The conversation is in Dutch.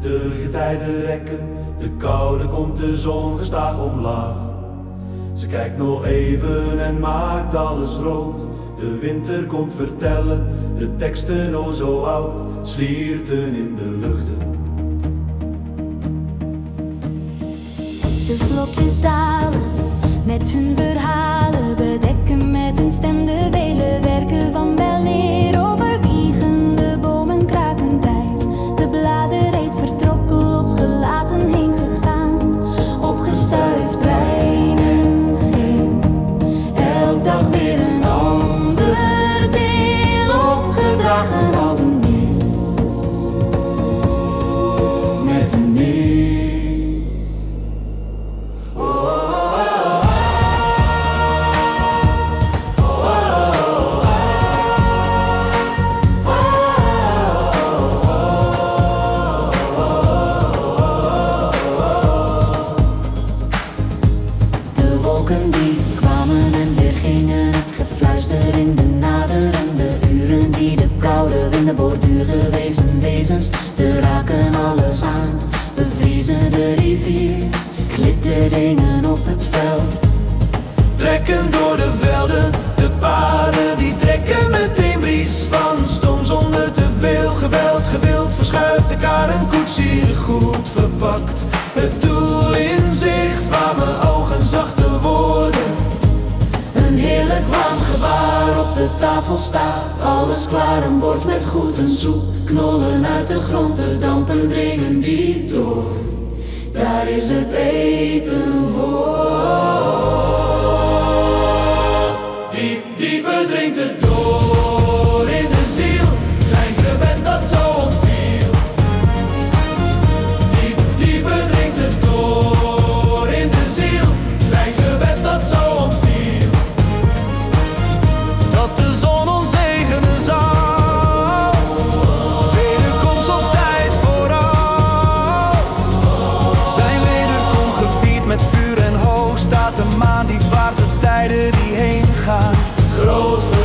De getijden rekken, de koude komt de zon gestaag omlaag. Ze kijkt nog even en maakt alles rood. De winter komt vertellen, de teksten o zo oud, slierten in de luchten. De vlokjes dalen met hun verhalen, die kwamen en weer gingen, het gefluister in de naderende uren die de koude winden borduren, wezen wezens, de raken alles aan, bevriezen de rivier, glitteringen op het veld. Trekken door de velden, de paarden die trekken meteen bries van stom zonder te veel geweld. Gewild tafel staat. Alles klaar, een bord met goed en soep. Knollen uit de grond, de dampen dringen diep door. Daar is het eten die vaart de tijden die heen gaan. Groot